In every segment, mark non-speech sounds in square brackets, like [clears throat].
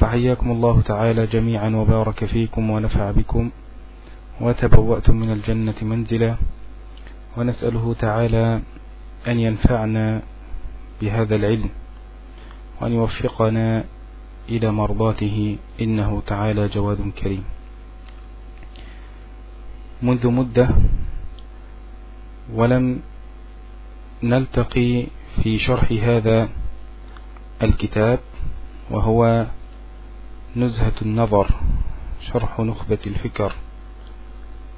فحياكم الله تعالى جميعا وبارك فيكم ونفع بكم وتبوأتم من الجنة منزلا. ونسأله تعالى أن ينفعنا بهذا العلم وأن يوفقنا إلى مرضاته إنه تعالى جواد كريم. منذ مدة ولم نلتقي في شرح هذا الكتاب وهو نزهة النظر شرح نخبة الفكر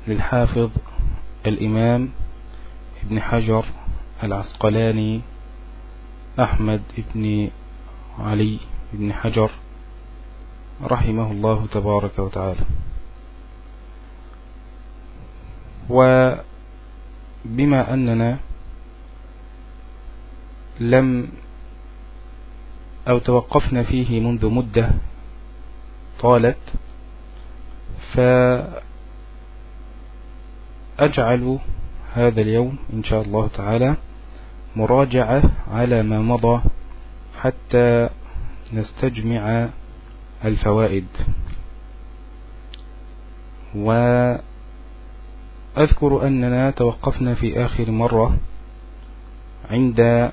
للحافظ الإمام ابن حجر العسقلاني أحمد ابن علي بن حجر رحمه الله تبارك وتعالى. وبما أننا لم أو توقفنا فيه منذ مدة طالت فأجعل هذا اليوم إن شاء الله تعالى مراجعة على ما مضى حتى نستجمع الفوائد. وأذكر أننا توقفنا في آخر مرة عند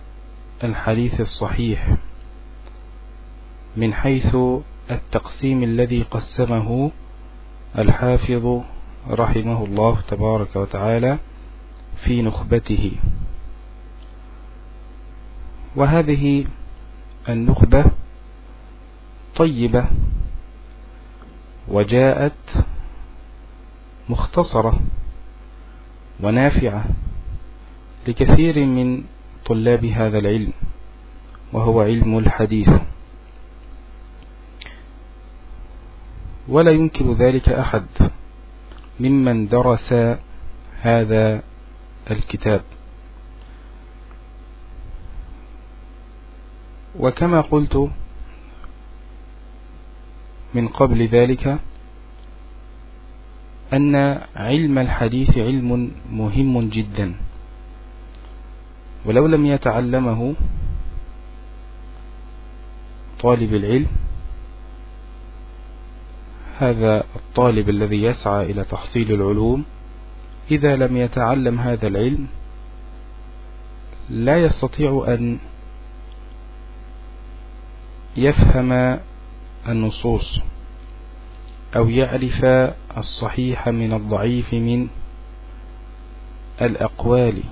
الحديث الصحيح من حيث التقسيم الذي قسمه الحافظ رحمه الله تبارك وتعالى في نخبته. وهذه النخبة طيبة وجاءت مختصرة ونافعة لكثير من طلاب هذا العلم وهو علم الحديث. ولا ينكر ذلك أحد ممن درس هذا الكتاب. وكما قلت من قبل ذلك أن علم الحديث علم مهم جدا. ولو لم يتعلمه طالب العلم هذا الطالب الذي يسعى إلى تحصيل العلوم إذا لم يتعلم هذا العلم لا يستطيع أن يفهم النصوص أو يعرف الصحيح من الضعيف من الأقوال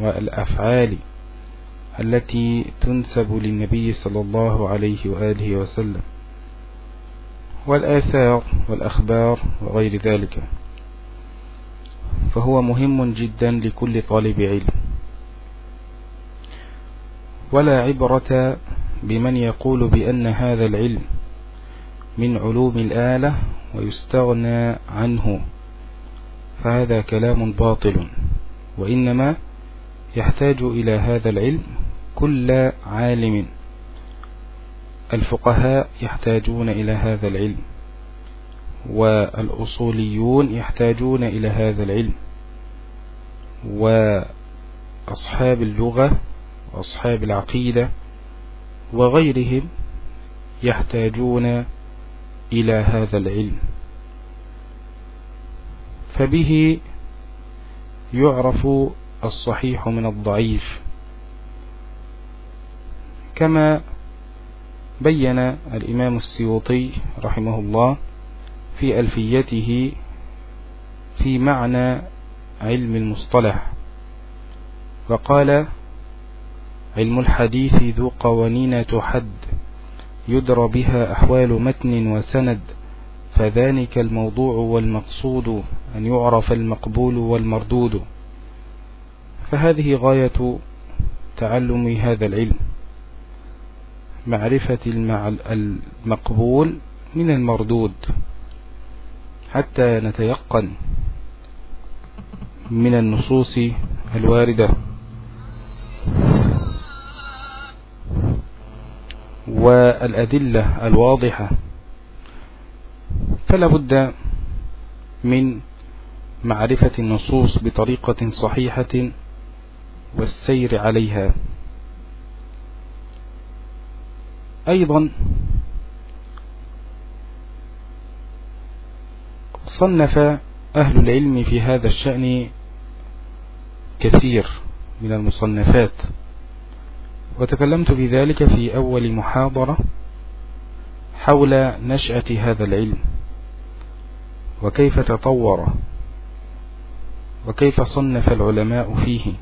والأفعال التي تنسب للنبي صلى الله عليه وآله وسلم. والآثار والأخبار وغير ذلك. فهو مهم جدا لكل طالب علم. ولا عبرة بمن يقول بأن هذا العلم من علوم الآلة ويستغنى عنه. فهذا كلام باطل وإنما يحتاج إلى هذا العلم كل عالم. الفقهاء يحتاجون إلى هذا العلم والأصوليون يحتاجون إلى هذا العلم وأصحاب اللغة وأصحاب العقيدة وغيرهم يحتاجون إلى هذا العلم. فبه يعرف الصحيح من الضعيف. كما بين الإمام السيوطي رحمه الله في ألفيته في معنى علم المصطلح وقال علم الحديث ذو قوانين تحد يدرى بها أحوال متن وسند فذلك الموضوع والمقصود أن يعرف المقبول والمردود. فهذه غاية تعلم هذا العلم. معرفة المقبول من المردود حتى نتيقن من النصوص الواردة. والأدلة الواضحة. فلا بد من معرفة النصوص بطريقة صحيحة والسير عليها. أيضا صنف أهل العلم في هذا الشأن كثير من المصنفات وتكلمت في ذلك في أول محاضرة حول نشأة هذا العلم وكيف تطور وكيف صنف العلماء فيه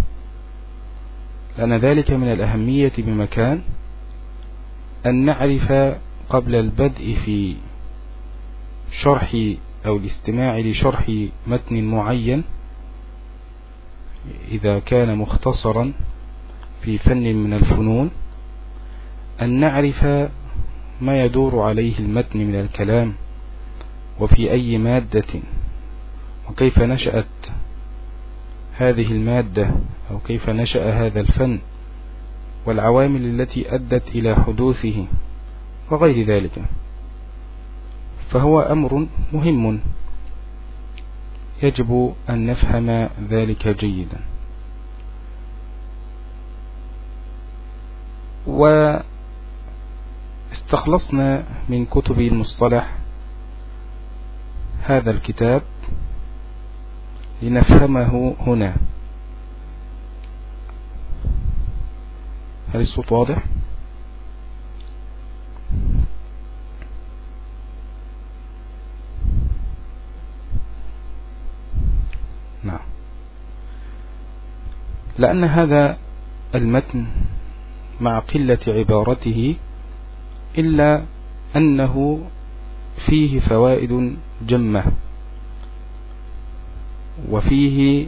لأن ذلك من الأهمية بمكان أن نعرف قبل البدء في شرح أو الاستماع لشرح متن معين إذا كان مختصرا في فن من الفنون أن نعرف ما يدور عليه المتن من الكلام وفي أي مادة وكيف نشأت هذه المادة أو كيف نشأ هذا الفن. والعوامل التي أدت إلى حدوثه وغير ذلك. فهو أمر مهم. يجب أن نفهم ذلك جيدا. واستخلصنا من كتب المصطلح هذا الكتاب لنفهمه هنا. هل الصوت واضح؟ نعم. لأن هذا المتن مع قلة عبارته إلا أنه فيه فوائد جمة وفيه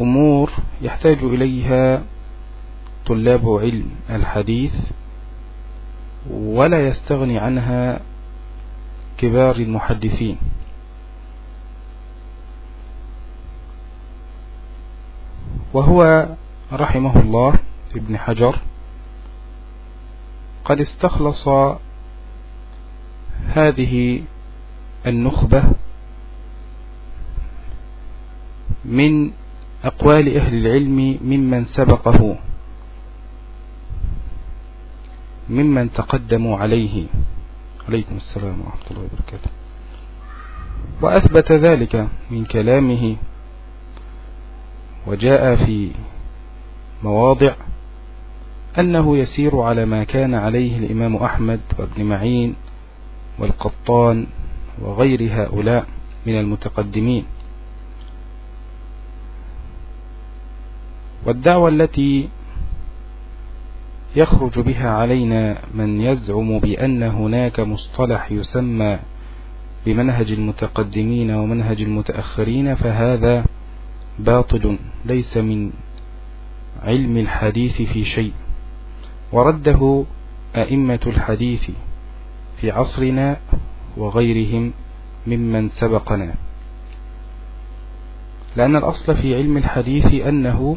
أمور يحتاج إليها طلاب علم الحديث ولا يستغني عنها كبار المحدثين. وهو رحمه الله ابن حجر قد استخلص هذه النخبة من أقوال أهل العلم ممن سبقه. ممن تقدموا عليه. عليكم السلام ورحمة الله وبركاته. وأثبت ذلك من كلامه وجاء في مواضع أنه يسير على ما كان عليه الإمام أحمد وابن معين والقطان وغير هؤلاء من المتقدمين. والدعوة التي يخرج بها علينا من يزعم بأن هناك مصطلح يسمى بمنهج المتقدمين ومنهج المتأخرين فهذا باطل ليس من علم الحديث في شيء. ورده أئمة الحديث في عصرنا وغيرهم ممن سبقنا. لأن الأصل في علم الحديث أنه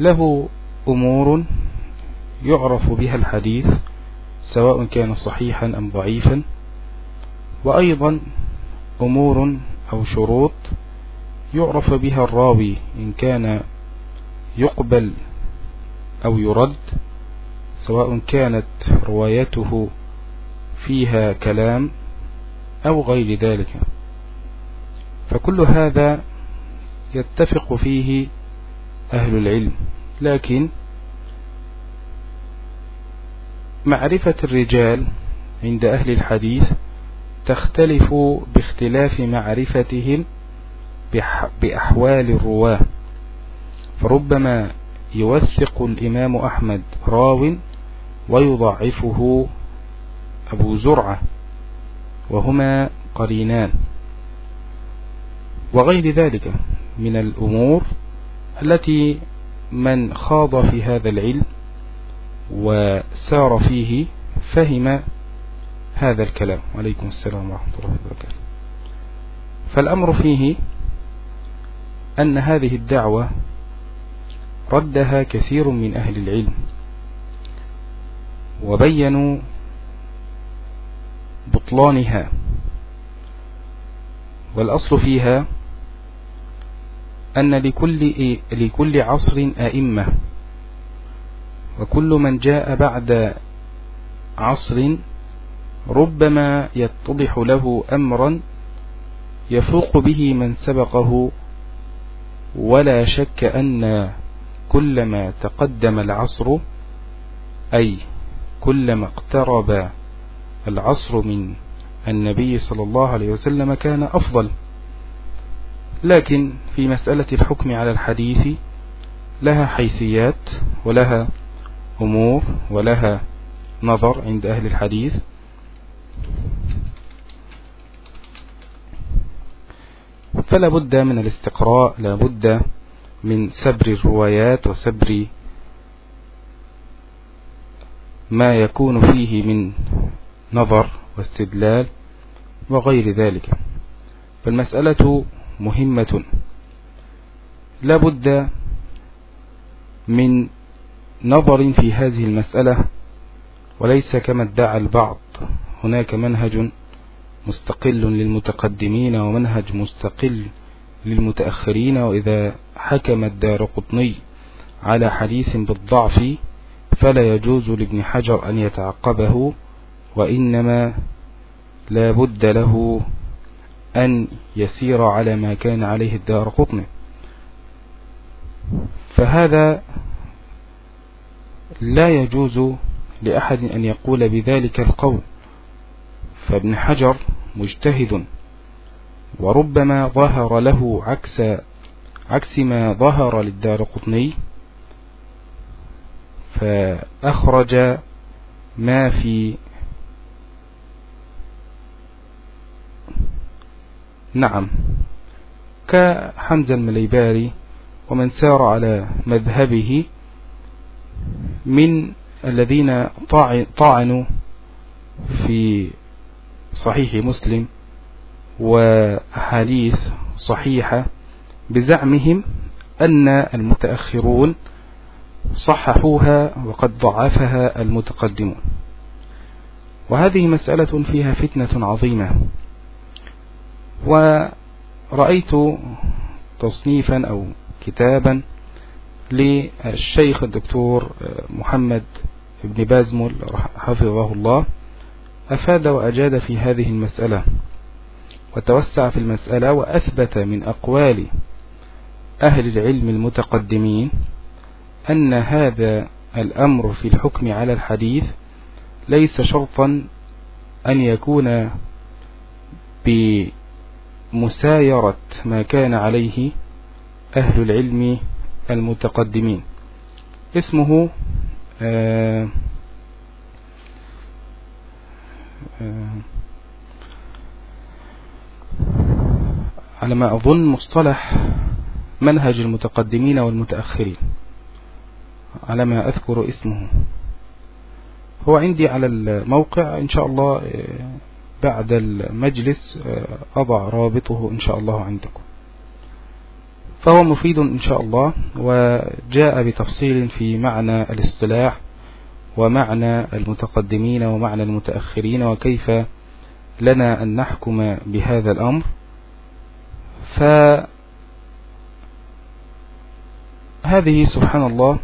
له أمور يعرف بها الحديث سواء كان صحيحا أم ضعيفا وأيضا أمور أو شروط يعرف بها الراوي إن كان يقبل أو يرد سواء كانت روايته فيها كلام أو غير ذلك. فكل هذا يتفق فيه أهل العلم. لكن معرفة الرجال عند أهل الحديث تختلف باختلاف معرفتهم بأحوال الرواة. فربما يوثق الإمام أحمد راو ويضعفه أبو زرعة وهما قرينان. وغير ذلك من الأمور التي من خاض في هذا العلم وسار فيه فهم هذا الكلام. عليكم السلام ورحمة الله وبركاته. فالأمر فيه أن هذه الدعوة ردها كثير من أهل العلم وبينوا بطلانها والأصل فيها أن لكل, لكل عصر أئمة. وكل من جاء بعد عصر ربما يتضح له أمرا يفوق به من سبقه ولا شك أن كلما تقدم العصر أي كلما اقترب العصر من النبي صلى الله عليه وسلم كان أفضل. لكن في مسألة الحكم على الحديث لها حيثيات ولها أمور ولها نظر عند أهل الحديث. فلا بد من الاستقراء لا بد من سبر الروايات وسبر ما يكون فيه من نظر واستدلال وغير ذلك. فالمسألة مهمة. لا بد من نظر في هذه المسألة وليس كما ادعى البعض. هناك منهج مستقل للمتقدمين ومنهج مستقل للمتأخرين. وإذا حكم الدار قطني على حديث بالضعف فلا يجوز لابن حجر أن يتعقبه وإنما لا بد له أن يسير على ما كان عليه الدار قطني. فهذا لا يجوز لأحد أن يقول بذلك القول. فابن حجر مجتهد وربما ظهر له عكس عكس ما ظهر للدار قطني فأخرج ما في نعم. كحمزة المليباري ومن سار على مذهبه من الذين طعنوا في صحيح مسلم وحديث صحيحة بزعمهم أن المتأخرون صححوها وقد ضعفها المتقدمون. وهذه مسألة فيها فتنة عظيمة. ورأيت تصنيفا أو كتابا للشيخ الدكتور محمد ابن بازمل حفظه الله أفاد وأجاد في هذه المسألة وتوسع في المسألة وأثبت من أقوال أهل العلم المتقدمين أن هذا الأمر في الحكم على الحديث ليس شرطا أن يكون بمسايرة ما كان عليه أهل العلم المتقدمين. اسمه آه آه على ما أظن مصطلح منهج المتقدمين والمتأخرين على ما أذكر اسمه. هو عندي على الموقع إن شاء الله آه، بعد المجلس آه، أضع رابطه إن شاء الله عندكم. فهو مفيد إن شاء الله وجاء بتفصيل في معنى الاصطلاح ومعنى المتقدمين ومعنى المتأخرين وكيف لنا أن نحكم بهذا الأمر. فهذه سبحان الله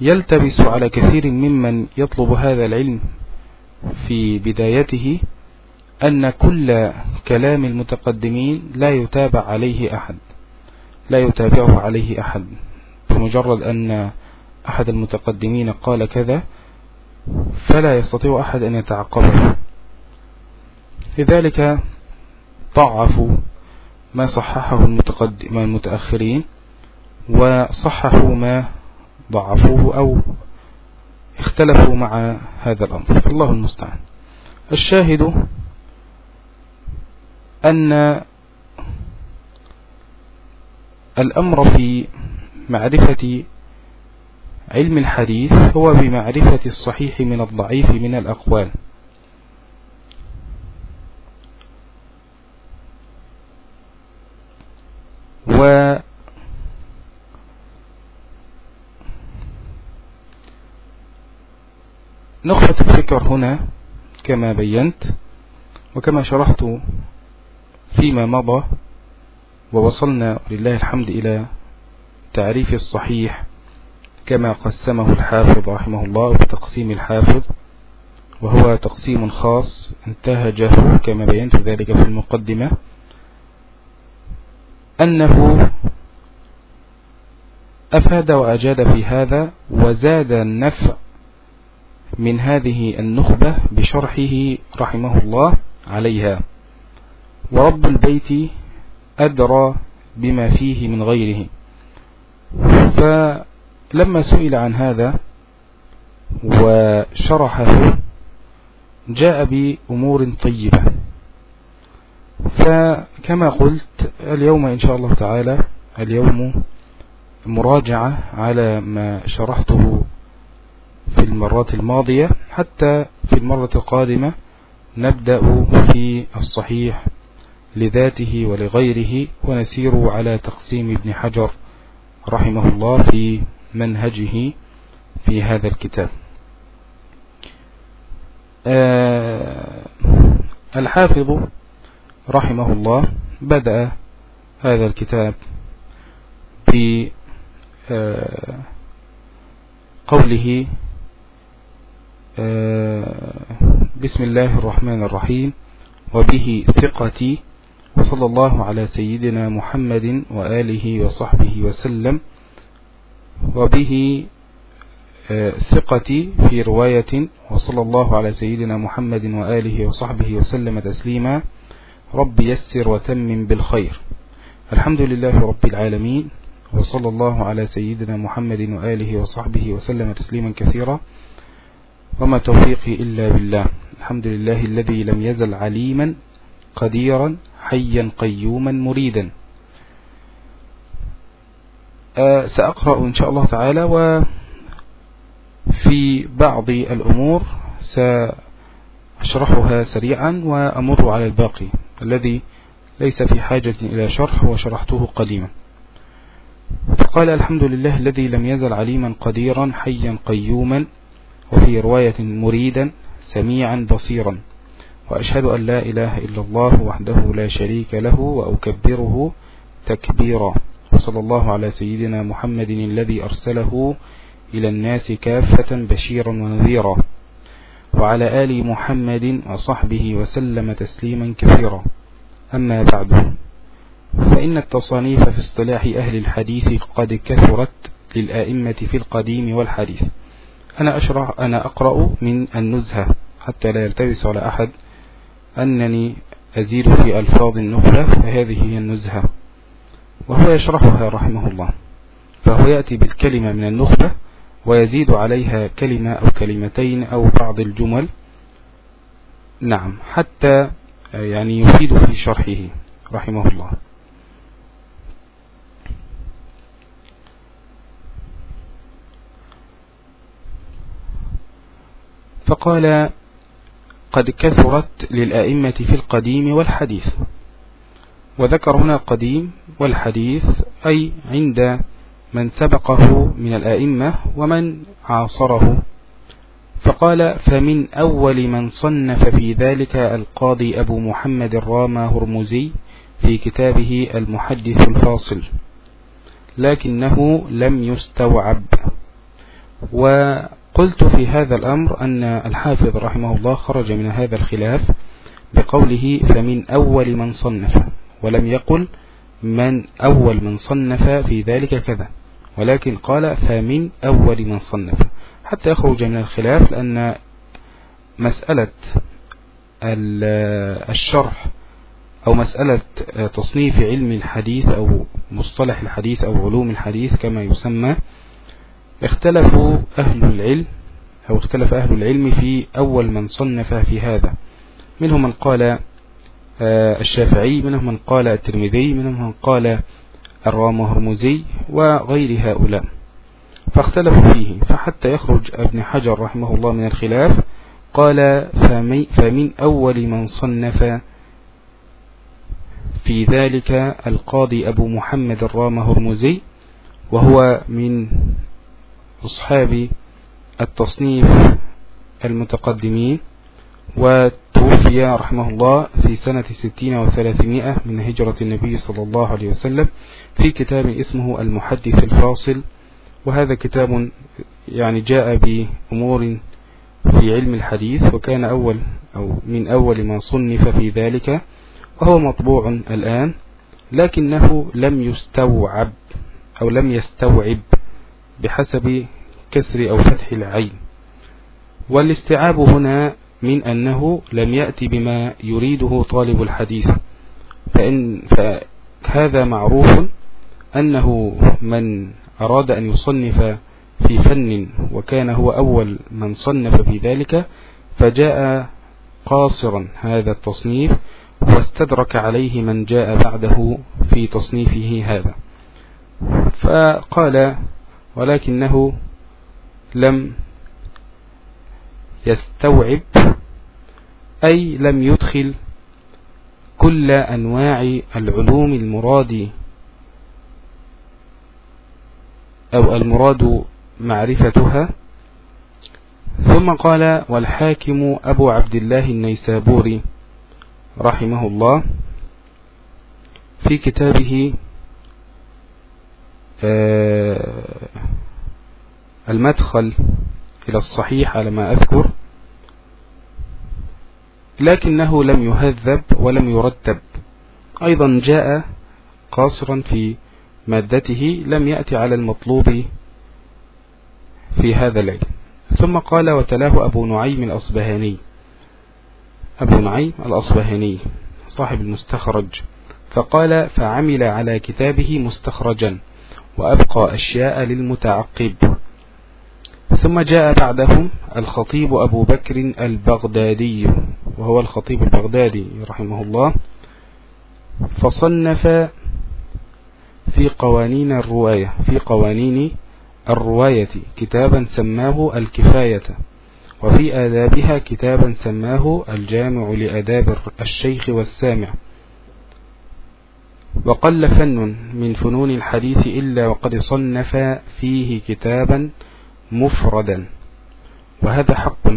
يلتبس على كثير ممن يطلب هذا العلم في بدايته أن كل كلام المتقدمين لا يتابع عليه أحد لا يتابعه عليه أحد بمجرد أن أحد المتقدمين قال كذا فلا يستطيع أحد أن يتعقبه. لذلك ضعفوا ما صححه المتقدم المتأخرين وصححوا ما ضعفوه أو اختلفوا مع هذا الأمر. الله المستعان. الشاهد أن الأمر في معرفة علم الحديث هو بمعرفة الصحيح من الضعيف من الأقوال. و نخبة الفكر هنا كما بينت وكما شرحت فيما مضى ووصلنا لله الحمد إلى تعريف الصحيح كما قسمه الحافظ رحمه الله بتقسيم الحافظ وهو تقسيم خاص انتهجه كما بينت ذلك في المقدمة أنه أفاد وأجاد في هذا وزاد النفع من هذه النخبة بشرحه رحمه الله عليها. ورب البيت أدرى بما فيه من غيره. فلما سئل عن هذا وشرحه جاء بأمور طيبة. فكما قلت اليوم إن شاء الله تعالى اليوم مراجعة على ما شرحته في المرات الماضية حتى في المرة القادمة نبدأ في الصحيح لذاته ولغيره ونسير على تقسيم ابن حجر رحمه الله في منهجه في هذا الكتاب. آه، الحافظ رحمه الله بدأ هذا الكتاب بقوله آه، بسم الله الرحمن الرحيم. وبه ثقتي وصلى الله على سيدنا محمد وآله وصحبه وسلم. وبه آه، ثقتي في رواية وصلى الله على سيدنا محمد وآله وصحبه وسلم تسليما. رب يسر وتمم بالخير. الحمد لله رب العالمين وصلى الله على سيدنا محمد وآله وصحبه وسلم تسليما كثيرا. وما توفيقي إلا بالله. الحمد لله الذي لم يزل عليما قديرا حيا قيوما مريدا. أه سأقرأ إن شاء الله تعالى وفي بعض الأمور سأشرحها سريعا وأمر على الباقي. الذي ليس في حاجة إلى شرح وشرحته قديما. فقال الحمد لله الذي لم يزل عليما قديرا حيا قيوما وفي رواية مريدا سميعا بصيرا. وأشهد أن لا إله إلا الله وحده لا شريك له وأكبره تكبيرا. وصلى الله على سيدنا محمد الذي أرسله إلى الناس كافة بشيرا ونذيرا. وعلى آل محمد وصحبه وسلم تسليما كثيرا. أما بعد فإن التصانيف في اصطلاح أهل الحديث قد كثرت للآئمة في القديم والحديث. أنا أشرح أنا أقرأ من النزهة حتى لا يلتبس على أحد أنني أزيد في ألفاظ النخلة فهذه هي النزهة. وهو يشرحها رحمه الله. فهو يأتي بالكلمة من النخبة ويزيد عليها كلمة أو كلمتين أو بعض الجمل. نعم حتى يعني يفيد في شرحه رحمه الله. فقال قد كثرت للآئمة في القديم والحديث. وذكر هنا القديم والحديث أي عند من سبقه من الآئمة ومن عاصره. فقال فمن أول من صنف في ذلك القاضي أبو محمد الرامى هرمزي في كتابه المحدث الفاصل لكنه لم يستوعب. وقلت في هذا الأمر أن الحافظ رحمه الله خرج من هذا الخلاف بقوله فمن أول من صنف ولم يقل من أول من صنف في ذلك كذا ولكن قال فمن أول من صنف. حتى يخرج من الخلاف لأن مسألة الشرح أو مسألة تصنيف علم الحديث أو مصطلح الحديث أو علوم الحديث كما يسمى اختلفوا أهل العلم أو اختلف أهل العلم في أول من صنف في هذا. منهم من قال آه، الشافعي منهم من قال الترمذي منهم من قال الرام هرمزي وغير هؤلاء. فاختلفوا فيه فحتى يخرج ابن حجر رحمه الله من الخلاف قال فمن أول من صنف في ذلك القاضي أبو محمد الرام هرمزي وهو من أصحاب التصنيف المتقدمين وتوفي رحمه الله في سنة ستين وثلاثمائة من هجرة النبي صلى الله عليه وسلم في كتاب اسمه المحدث الفاصل. وهذا كتاب يعني جاء بأمور في علم الحديث وكان أول أو من أول ما صنف في ذلك وهو مطبوع الآن لكنه لم يستوعب أو لم يستوعب بحسب كسر أو فتح العين. والاستيعاب هنا من أنه لم يأتي بما يريده طالب الحديث. فإن فهذا معروف أنه من أراد أن يصنف في فن وكان هو أول من صنف في ذلك فجاء قاصرا هذا التصنيف واستدرك عليه من جاء بعده في تصنيفه هذا. فقال ولكنه لم يستوعب أي لم يدخل كل أنواع العلوم المراد أو المراد معرفتها. ثم قال والحاكم أبو عبد الله النيسابوري رحمه الله في كتابه المدخل إلى الصحيح على ما أذكر لكنه لم يهذب ولم يرتب. أيضا جاء قاصرا في مادته لم يأتي على المطلوب في هذا العلم ثم قال وتلاه أبو نعيم الأصبهاني. أبو نعيم الأصبهاني صاحب المستخرج. فقال فعمل على كتابه مستخرجا. وأبقى أشياء للمتعقب. ثم جاء بعدهم الخطيب أبو بكر البغدادي وهو الخطيب البغدادي رحمه الله. فصنف في قوانين الرواية في قوانين الرواية كتابا سماه الكفاية وفي آدابها كتابا سماه الجامع لأداب الشيخ والسامع. وقل فن من فنون الحديث إلا وقد صنف فيه كتابا مفردا. وهذا حق.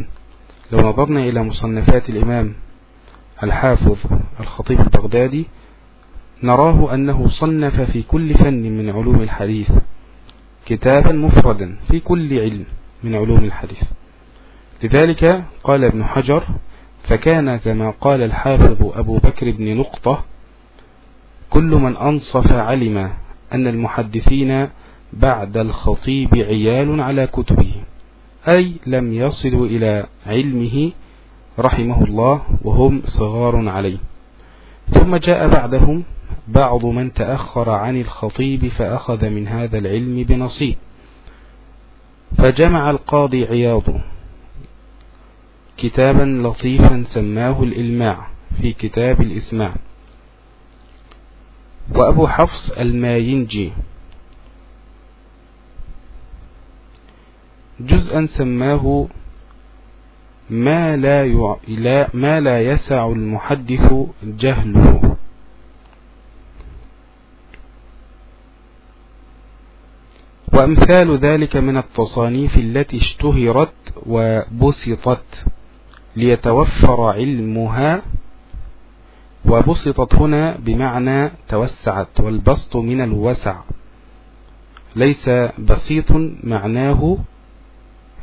لو نظرنا إلى مصنفات الإمام الحافظ الخطيب البغدادي نراه أنه صنف في كل فن من علوم الحديث كتابا مفردا في كل علم من علوم الحديث. لذلك قال ابن حجر فكان كما قال الحافظ أبو بكر بن نقطة كل من أنصف علم أن المحدثين بعد الخطيب عيال على كتبه أي لم يصلوا إلى علمه رحمه الله وهم صغار عليه. ثم جاء بعدهم بعض من تأخر عن الخطيب فأخذ من هذا العلم بنصيب. فجمع القاضي عياض كتابا لطيفا سماه الإلماع في كتاب الإسماع. وأبو حفص الماينجي. جزءا سماه ما لا, ي... ما لا يسع المحدث جهله. وأمثال ذلك من التصانيف التي اشتهرت وبسطت ليتوفر علمها وبسطت هنا بمعنى توسعت والبسط من الوسع. ليس بسيط معناه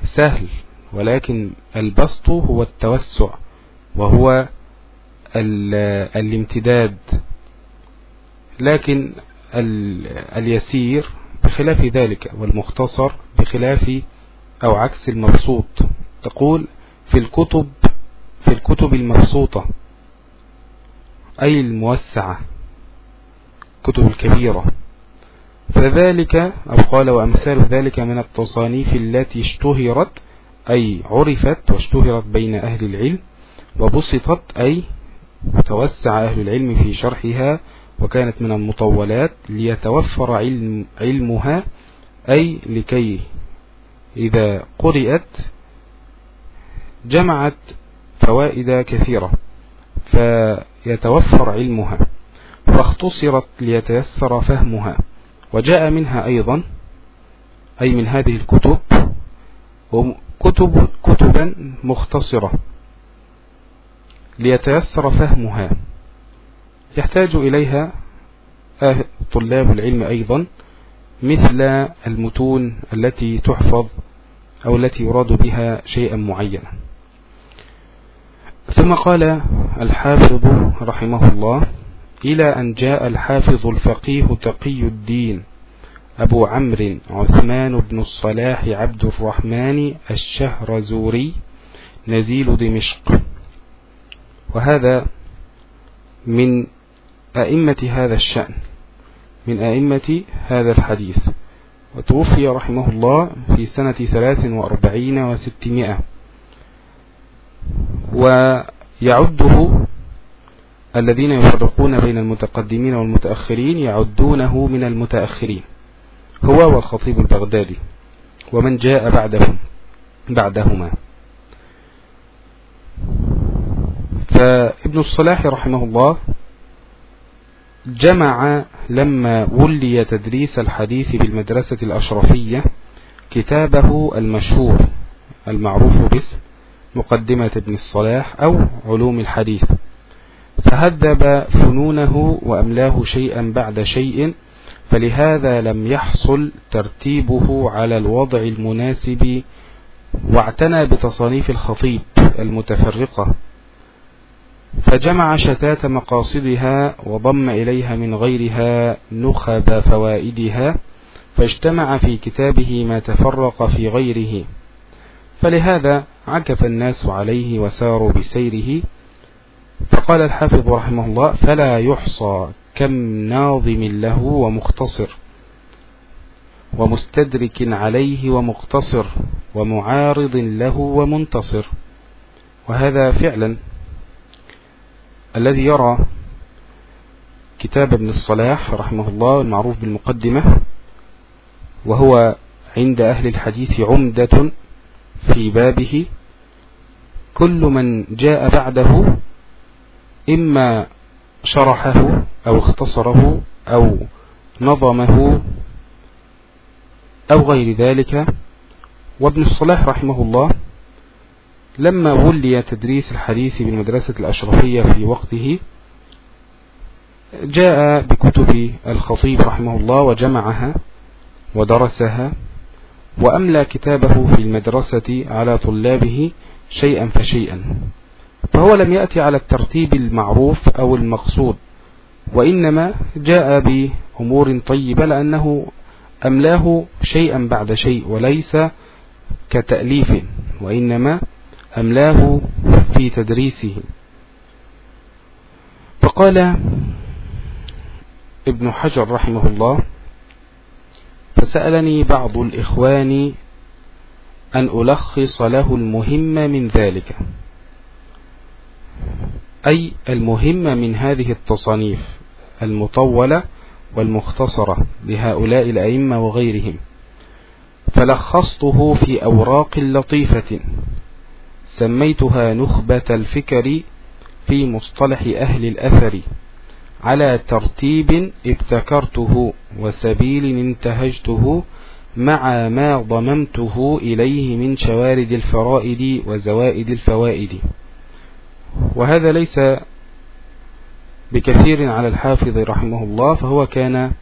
سهل ولكن البسط هو التوسع وهو الامتداد. لكن اليسير بخلاف ذلك والمختصر بخلاف أو عكس المبسوط. تقول في الكتب في الكتب المبسوطة. أي الموسعة كتب الكبيرة. فذلك أو قال وأمثال ذلك من التصانيف التي اشتهرت أي عرفت واشتهرت بين أهل العلم وبسطت أي توسع أهل العلم في شرحها وكانت من المطولات ليتوفر علم علمها أي لكي إذا قرأت جمعت فوائد كثيرة. فيتوفر علمها فاختصرت ليتيسر فهمها وجاء منها أيضا أي من هذه الكتب كتب كتبا مختصرة ليتيسر فهمها. يحتاج إليها طلاب العلم أيضا مثل المتون التي تحفظ أو التي يراد بها شيئا معينا. ثم قال الحافظ رحمه الله إلى أن جاء الحافظ الفقيه تقي الدين أبو عمرو عثمان بن الصلاح عبد الرحمن الشهرزوري نزيل دمشق. وهذا من أئمة هذا الشأن من أئمة هذا الحديث. وتوفي رحمه الله في سنة ثلاث وأربعين وستمائة. ويعده الذين يفرقون بين المتقدمين والمتأخرين يعدونه من المتأخرين. هو والخطيب البغدادي ومن جاء بعدهم بعدهما. فابن الصلاح رحمه الله جمع لما ولي تدريس الحديث بالمدرسة الأشرفية كتابه المشهور المعروف باسم مقدمة ابن الصلاح أو علوم الحديث. فهذب فنونه وأملاه شيئا بعد شيء فلهذا لم يحصل ترتيبه على الوضع المناسب واعتنى بتصانيف الخطيب المتفرقة. فجمع شتات مقاصدها وضم إليها من غيرها نخب فوائدها فاجتمع في كتابه ما تفرق في غيره. فلهذا عكف الناس عليه وساروا بسيره فقال الحافظ رحمه الله فلا يحصى كم ناظم له ومختصر ومستدرك عليه ومقتصر ومعارض له ومنتصر وهذا فعلا الذي يرى كتاب ابن الصلاح رحمه الله المعروف بالمقدمة وهو عند أهل الحديث عمدة في بابه كل من جاء بعده إما شرحه أو اختصره أو نظمه أو غير ذلك. وابن الصلاح رحمه الله لما ولي تدريس الحديث بالمدرسة الأشرفية في وقته جاء بكتب الخطيب رحمه الله وجمعها ودرسها. وأملى كتابه في المدرسة على طلابه شيئا فشيئا. فهو لم يأتي على الترتيب المعروف أو المقصود وإنما جاء بأمور طيبة لأنه أملاه شيئا بعد شيء وليس كتأليف وإنما أملاه في تدريسه. فقال ابن حجر رحمه الله فسألني بعض الإخوان أن ألخص له المهم من ذلك. أي المهم من هذه التصانيف المطولة والمختصرة لهؤلاء الأئمة وغيرهم. فلخصته في أوراق لطيفة. سميتها نخبة الفكر في مصطلح أهل الأثر. على ترتيب ابتكرته وسبيل انتهجته مع ما ضممته إليه من شوارد الفرائد وزوائد الفوائد. وهذا ليس بكثير على الحافظ رحمه الله فهو كان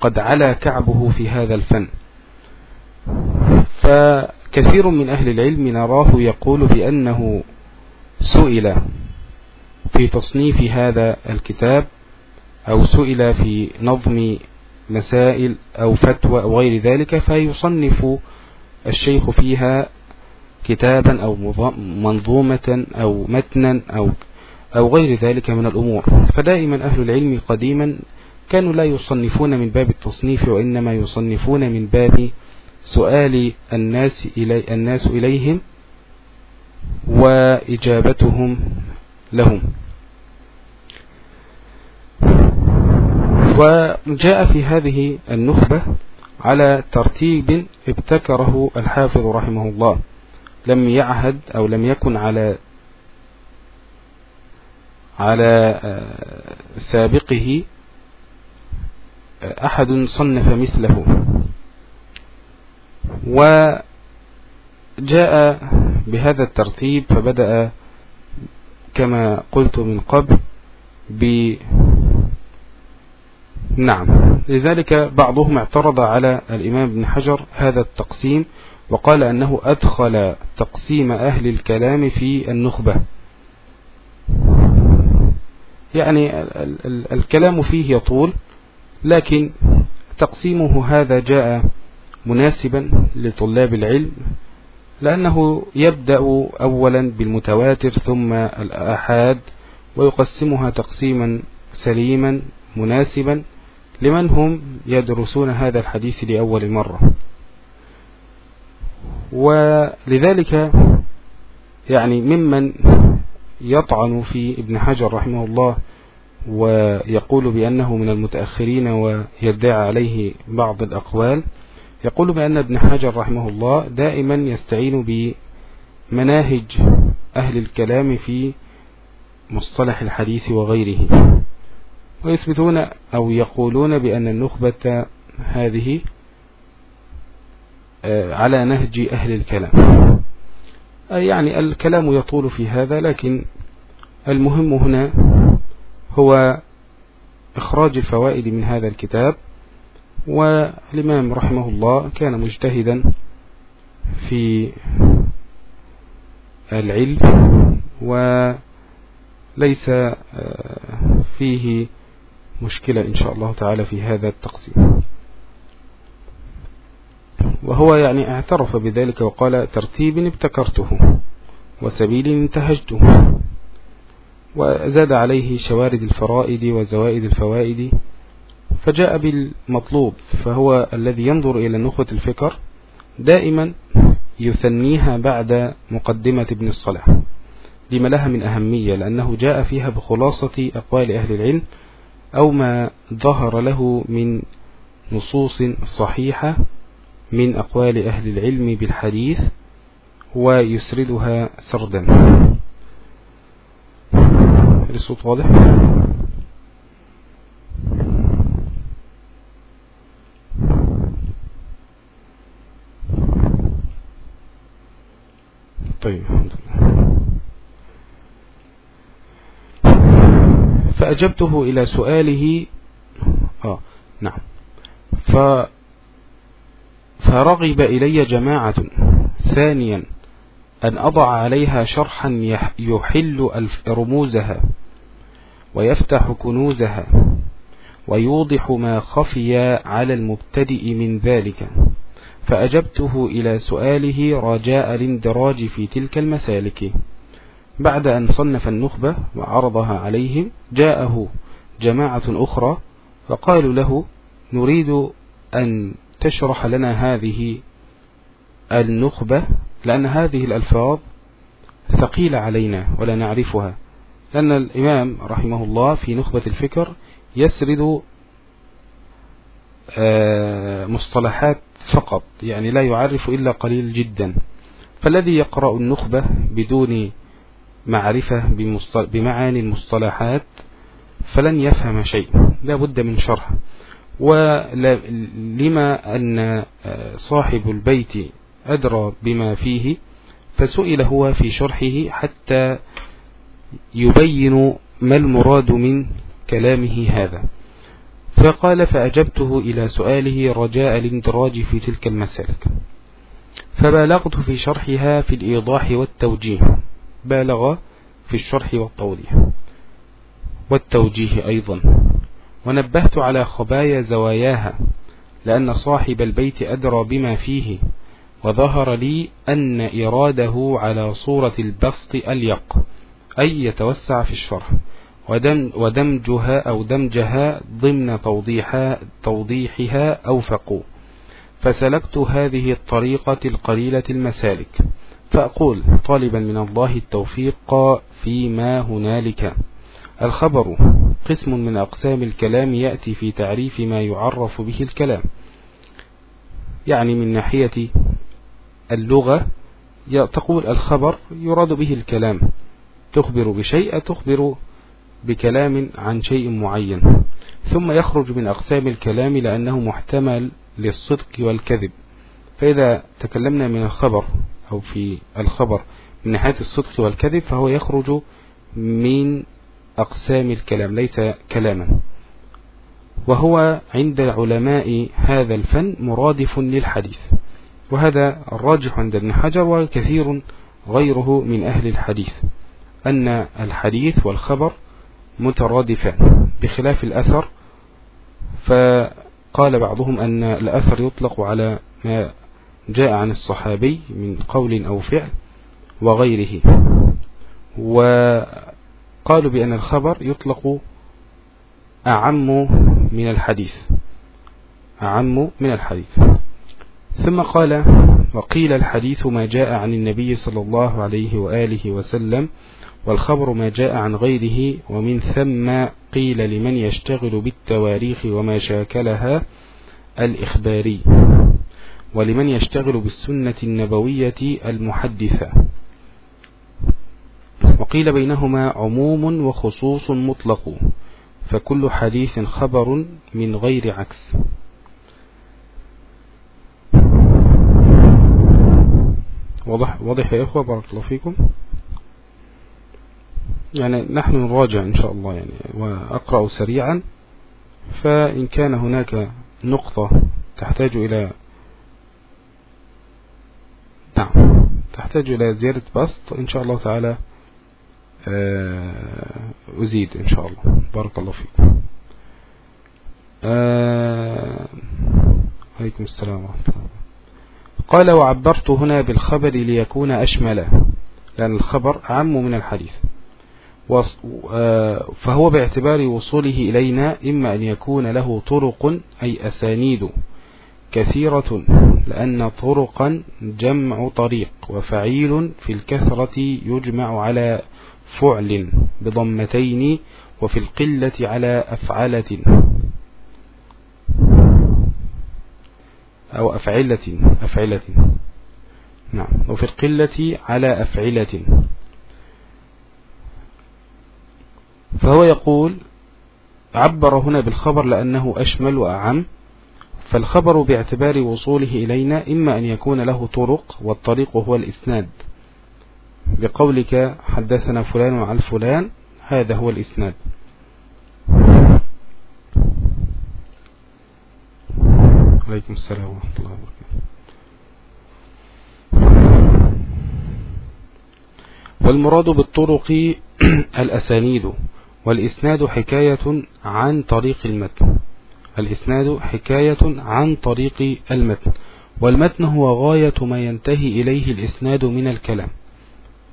قد علا كعبه في هذا الفن. فكثير من أهل العلم نراه يقول بأنه سئل في تصنيف هذا الكتاب أو سئل في نظم مسائل أو فتوى أو غير ذلك فيصنف الشيخ فيها كتابا أو منظومة أو متنا أو أو غير ذلك من الأمور. فدائما أهل العلم قديما كانوا لا يصنفون من باب التصنيف وإنما يصنفون من باب سؤال الناس, إلي الناس إليهم وإجابتهم لهم. وجاء في هذه النخبة على ترتيب ابتكره الحافظ رحمه الله. لم يعهد أو لم يكن على على آه، سابقه أحد صنف مثله. وجاء بهذا الترتيب فبدأ كما قلت من قبل ب نعم. لذلك بعضهم اعترض على الإمام ابن حجر هذا التقسيم وقال أنه أدخل تقسيم أهل الكلام في النخبة. يعني الكلام فيه يطول لكن تقسيمه هذا جاء مناسبا لطلاب العلم لأنه يبدأ أولا بالمتواتر ثم الآحاد ويقسمها تقسيما سليما مناسبا لمن هم يدرسون هذا الحديث لأول مرة. ولذلك يعني ممن يطعن في ابن حجر رحمه الله ويقول بأنه من المتأخرين ويدعى عليه بعض الأقوال يقول بأن ابن حجر رحمه الله دائما يستعين بمناهج أهل الكلام في مصطلح الحديث وغيره ويثبتون أو يقولون بأن النخبة هذه آه، على نهج أهل الكلام. يعني الكلام يطول في هذا لكن المهم هنا هو إخراج الفوائد من هذا الكتاب والإمام رحمه الله كان مجتهدا في العلم وليس آه، فيه مشكلة إن شاء الله تعالى في هذا التقسيم. وهو يعني اعترف بذلك وقال ترتيب ابتكرته وسبيل انتهجته وزاد عليه شوارد الفرائد وزوائد الفوائد فجاء بالمطلوب فهو الذي ينظر إلى نخوة الفكر دائما يثنيها بعد مقدمة ابن الصلاح. لما لها من أهمية لأنه جاء فيها بخلاصة أقوال أهل العلم أو ما ظهر له من نصوص صحيحة من أقوال أهل العلم بالحديث ويسردها سردا. الصوت واضح؟ طيب الحمد لله. فأجبته إلى سؤاله آه نعم. ف فرغب إلي جماعة ثانيا أن أضع عليها شرحا يحل رموزها ويفتح كنوزها ويوضح ما خفي على المبتدئ من ذلك. فأجبته إلى سؤاله رجاء الاندراج في تلك المسالك. بعد أن صنف النخبة وعرضها عليهم جاءه جماعة أخرى فقالوا له نريد أن تشرح لنا هذه النخبة لأن هذه الألفاظ ثقيلة علينا ولا نعرفها لأن الإمام رحمه الله في نخبة الفكر يسرد آه، مصطلحات فقط يعني لا يعرف إلا قليل جدا. فالذي يقرأ النخبة بدون معرفة بمعاني المصطلحات فلن يفهم شيء لا بد من شرح. ولما أن صاحب البيت أدرى بما فيه فسئل هو في شرحه حتى يبين ما المراد من كلامه هذا. فقال فأجبته إلى سؤاله رجاء الاندراج في تلك المسالك فبالغت في شرحها في الإيضاح والتوجيه. بالغ في الشرح والتوضيح والتوجيه أيضا. ونبهت على خبايا زواياها لأن صاحب البيت أدرى بما فيه وظهر لي أن إراده على صورة البسط أليق أي يتوسع في الشرح. ودمجها أو دمجها ضمن توضيحها, توضيحها أوفق فسلكت هذه الطريقة القليلة المسالك. فأقول طالبا من الله التوفيق فيما هنالك. الخبر قسم من أقسام الكلام يأتي في تعريف ما يعرف به الكلام. يعني من ناحية اللغة تقول الخبر يراد به الكلام. تخبر بشيء تخبر بكلام عن شيء معين ثم يخرج من أقسام الكلام لأنه محتمل للصدق والكذب. فإذا تكلمنا من الخبر أو في الخبر من ناحية الصدق والكذب فهو يخرج من أقسام الكلام ليس كلاما. وهو عند علماء هذا الفن مرادف للحديث. وهذا الراجح عند ابن حجر وكثير غيره من أهل الحديث أن الحديث والخبر مترادفان بخلاف الأثر فقال بعضهم أن الأثر يطلق على ما جاء عن الصحابي من قول أو فعل وغيره. وقالوا بأن الخبر يطلق أعم من الحديث أعم من الحديث. ثم قال وقيل الحديث ما جاء عن النبي صلى الله عليه وآله وسلم والخبر ما جاء عن غيره ومن ثم قيل لمن يشتغل بالتواريخ وما شاكلها الإخباري ولمن يشتغل بالسنة النبوية المحدثة. وقيل بينهما عموم وخصوص مطلق فكل حديث خبر من غير عكس. واضح واضح يا إخوة؟ بارك الله فيكم. يعني نحن نراجع إن شاء الله يعني وأقرأ سريعا. فإن كان هناك نقطة تحتاج إلى نعم تحتاج إلى زيادة بسط إن شاء الله تعالى آه، أزيد إن شاء الله. بارك الله فيكم آه، عليكم السلام ورحمة الله. قال وعبرت هنا بالخبر ليكون أشمل لأن الخبر أعم من الحديث. فهو باعتبار وصوله إلينا إما أن يكون له طرق أي أسانيد كثيرة لأن طرقا جمع طريق وفعيل في الكثرة يجمع على فعل بضمتين وفي القلة على أفعلة أو أفعلة أفعلة نعم وفي القلة على أفعلة. فهو يقول عبر هنا بالخبر لأنه أشمل وأعم فالخبر باعتبار وصوله إلينا إما أن يكون له طرق والطريق هو الإسناد. بقولك حدثنا فلان عن فلان هذا هو الإسناد. عليكم السلام ورحمة الله وبركاته. والمراد بالطرق [clears throat] الأسانيد. والإسناد حكاية عن طريق المتن. الإسناد حكاية عن طريق المتن. والمتن هو غاية ما ينتهي إليه الإسناد من الكلام.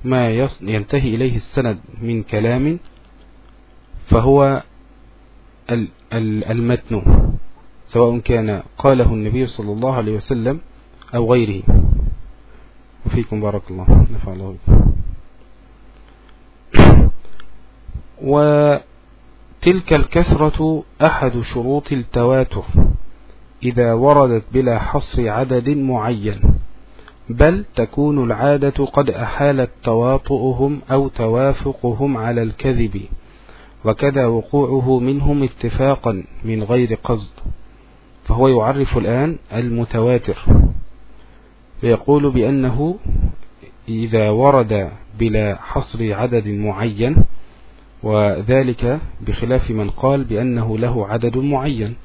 ما ينتهي إليه السند من كلام فهو المتن. سواء كان قاله النبي صلى الله عليه وسلم أو غيره. وفيكم بارك الله نفع الله بكم. وتلك الكثرة أحد شروط التواتر إذا وردت بلا حصر عدد معين بل تكون العادة قد أحالت تواطؤهم أو توافقهم على الكذب وكذا وقوعه منهم اتفاقا من غير قصد. فهو يعرف الآن المتواتر. ويقول بأنه إذا ورد بلا حصر عدد معين وذلك بخلاف من قال بأنه له عدد معين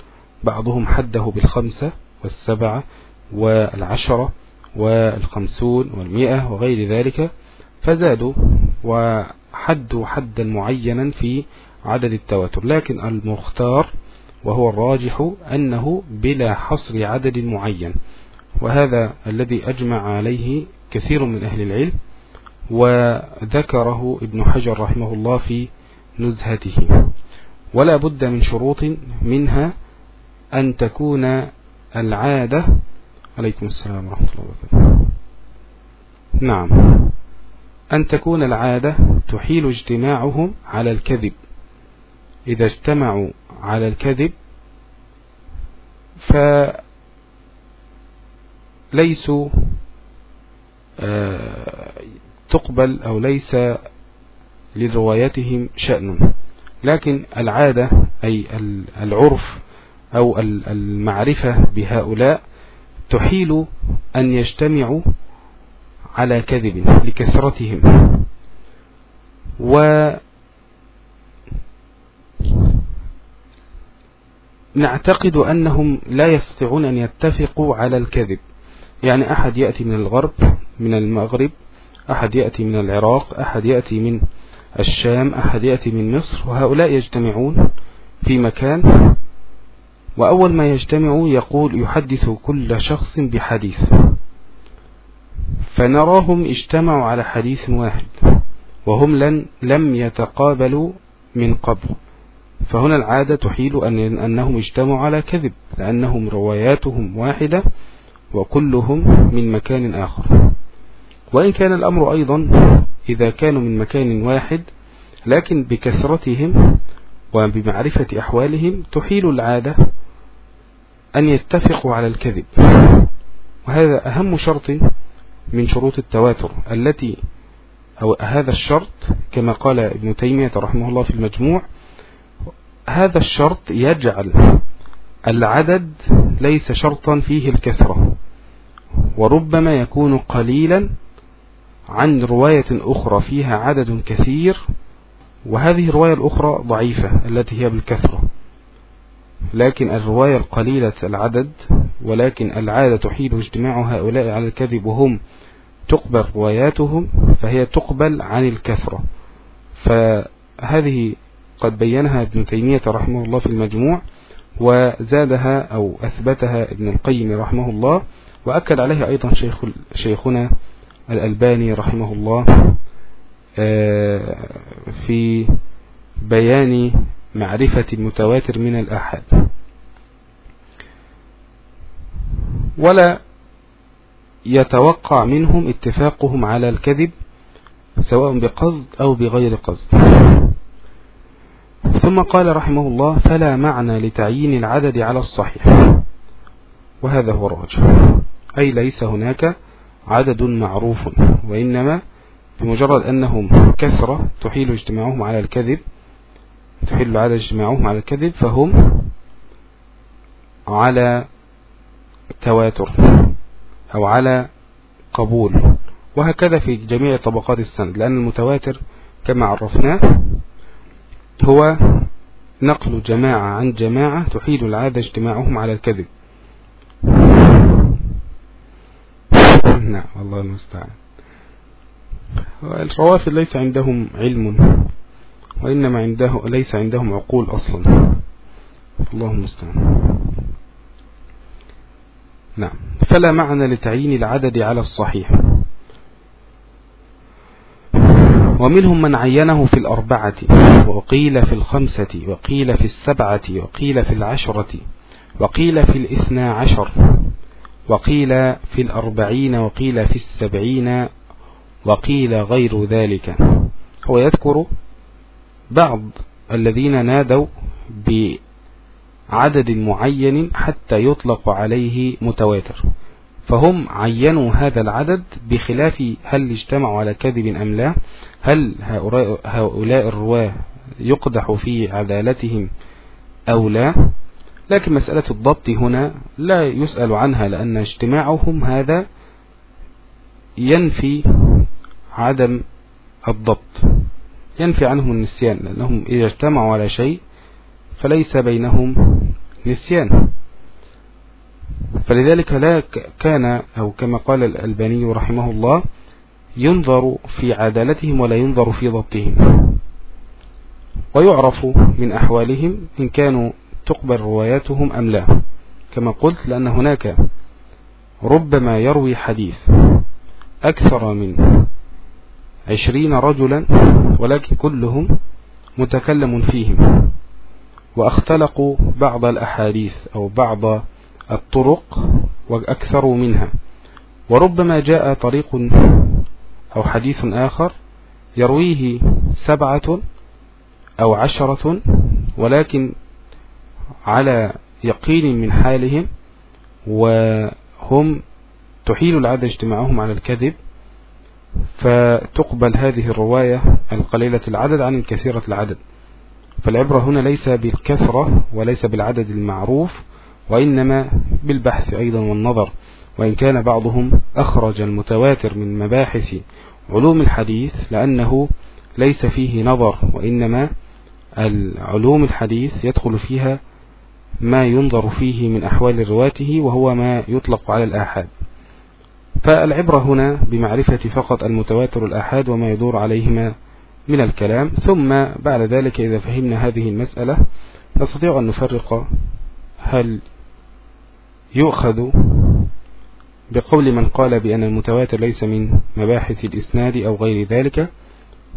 بعضهم حده بالخمسة والسبعة والعشرة والخمسون والمئة وغير ذلك فزادوا وحدوا حدا معينا في عدد التواتر. لكن المختار وهو الراجح أنه بلا حصر عدد معين وهذا الذي أجمع عليه كثير من أهل العلم وذكره ابن حجر رحمه الله في نزهته. ولا بد من شروط منها أن تكون العادة. عليكم السلام ورحمة الله وبركاته. نعم. أن تكون العادة تحيل اجتماعهم على الكذب. إذا اجتمعوا على الكذب فليسوا آه، تقبل أو ليس لروايتهم شأن. لكن العادة أي العرف أو المعرفة بهؤلاء تحيل أن يجتمعوا على كذب لكثرتهم. و نعتقد أنهم لا يستطيعون أن يتفقوا على الكذب. يعني أحد يأتي من الغرب من المغرب أحد يأتي من العراق أحد يأتي من الشام أحد يأتي من مصر وهؤلاء يجتمعون في مكان وأول ما يجتمعوا يقول يحدث كل شخص بحديث. فنراهم اجتمعوا على حديث واحد وهم لن لم يتقابلوا من قبل. فهنا العادة تحيل أن أنهم اجتمعوا على كذب لأنهم رواياتهم واحدة وكلهم من مكان آخر. وإن كان الأمر أيضا إذا كانوا من مكان واحد لكن بكثرتهم وبمعرفة أحوالهم تحيل العادة أن يتفقوا على الكذب. وهذا أهم شرط من شروط التواتر التي أو هذا الشرط كما قال ابن تيمية رحمه الله في المجموع هذا الشرط يجعل العدد ليس شرطا فيه الكثرة وربما يكون قليلا عن رواية أخرى فيها عدد كثير وهذه الرواية الأخرى ضعيفة التي هي بالكثرة. لكن الرواية القليلة العدد ولكن العادة تحيل اجتماع هؤلاء على الكذب وهم تقبل رواياتهم فهي تقبل عن الكثرة. فهذه قد بينها ابن تيمية رحمه الله في المجموع وزادها أو أثبتها ابن القيم رحمه الله وأكد عليها أيضا شيخ شيخنا الألباني رحمه الله آه، في بيان معرفة المتواتر من الأحد ولا يتوقع منهم اتفاقهم على الكذب سواء بقصد أو بغير قصد. ثم قال رحمه الله فلا معنى لتعيين العدد على الصحيح. وهذا هو الراجح. أي ليس هناك عدد معروف وإنما بمجرد أنهم كثرة تحيل اجتماعهم على الكذب تحل عدد اجتماعهم على الكذب فهم على تواتر أو على قبول. وهكذا في جميع طبقات السند لأن المتواتر كما عرفناه هو نقل جماعة عن جماعة تحيل العادة اجتماعهم على الكذب. نعم الله المستعان. الروافد ليس عندهم علم وإنما عنده ليس عندهم عقول أصلا. الله المستعان. نعم. فلا معنى لتعيين العدد على الصحيح. ومنهم من عينه في الأربعة وقيل في الخمسة وقيل في السبعة وقيل في العشرة وقيل في الإثنى عشر. وقيل في الأربعين وقيل في السبعين وقيل غير ذلك. هو يذكر بعض الذين نادوا بعدد معين حتى يطلق عليه متواتر فهم عينوا هذا العدد بخلاف هل اجتمعوا على كذب أم لا هل هؤلاء الرواة يقدح في عدالتهم أو لا. لكن مسألة الضبط هنا لا يسأل عنها لأن اجتماعهم هذا ينفي عدم الضبط ينفي عنهم النسيان لأنهم إذا اجتمعوا على شيء فليس بينهم نسيان. فلذلك لا كان أو كما قال الألباني رحمه الله ينظر في عدالتهم ولا ينظر في ضبطهم. ويعرف من أحوالهم إن كانوا تقبل رواياتهم أم لا. كما قلت لأن هناك ربما يروي حديث أكثر من عشرين رجلا ولكن كلهم متكلم فيهم. واختلقوا بعض الأحاديث أو بعض الطرق وأكثروا منها. وربما جاء طريق أو حديث آخر يرويه سبعة أو عشرة ولكن على يقين من حالهم وهم تحيل العادة اجتماعهم على الكذب فتقبل هذه الرواية القليلة العدد عن الكثيرة العدد. فالعبرة هنا ليس بالكثرة وليس بالعدد المعروف وإنما بالبحث أيضا والنظر. وإن كان بعضهم أخرج المتواتر من مباحث علوم الحديث لأنه ليس فيه نظر وإنما العلوم الحديث يدخل فيها ما ينظر فيه من أحوال رواته وهو ما يطلق على الآحاد. فالعبرة هنا بمعرفة فقط المتواتر الآحاد وما يدور عليهما من الكلام ثم بعد ذلك إذا فهمنا هذه المسألة نستطيع أن نفرق هل يؤخذ بقول من قال بأن المتواتر ليس من مباحث الإسناد أو غير ذلك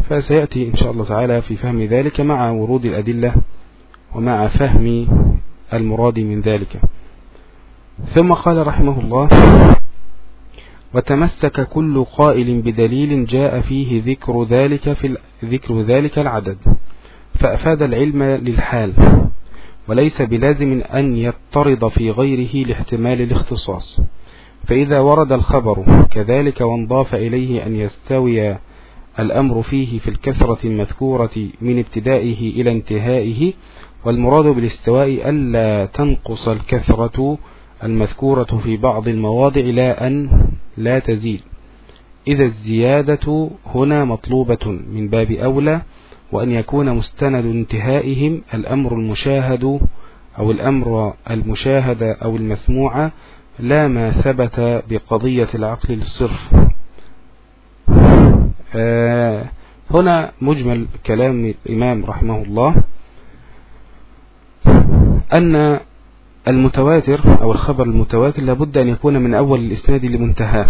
فسيأتي إن شاء الله تعالى في فهم ذلك مع ورود الأدلة ومع فهم المراد من ذلك. ثم قال رحمه الله وتمسك كل قائل بدليل جاء فيه ذكر ذلك في ذكر ذلك العدد فأفاد العلم للحال وليس بلازم أن يضطرد في غيره لاحتمال الاختصاص. فإذا ورد الخبر كذلك وانضاف إليه أن يستوي الأمر فيه في الكثرة المذكورة من ابتدائه إلى انتهائه والمراد بالاستواء ألا تنقص الكثرة المذكورة في بعض المواضع لا أن لا تزيد. إذا الزيادة هنا مطلوبة من باب أولى وأن يكون مستند انتهائهم الأمر المشاهد أو الأمر المشاهد أو المسموع لا ما ثبت بقضية العقل الصرف آه هنا مجمل كلام الإمام رحمه الله. أن المتواتر أو الخبر المتواتر لابد أن يكون من أول الإسناد لمنتهى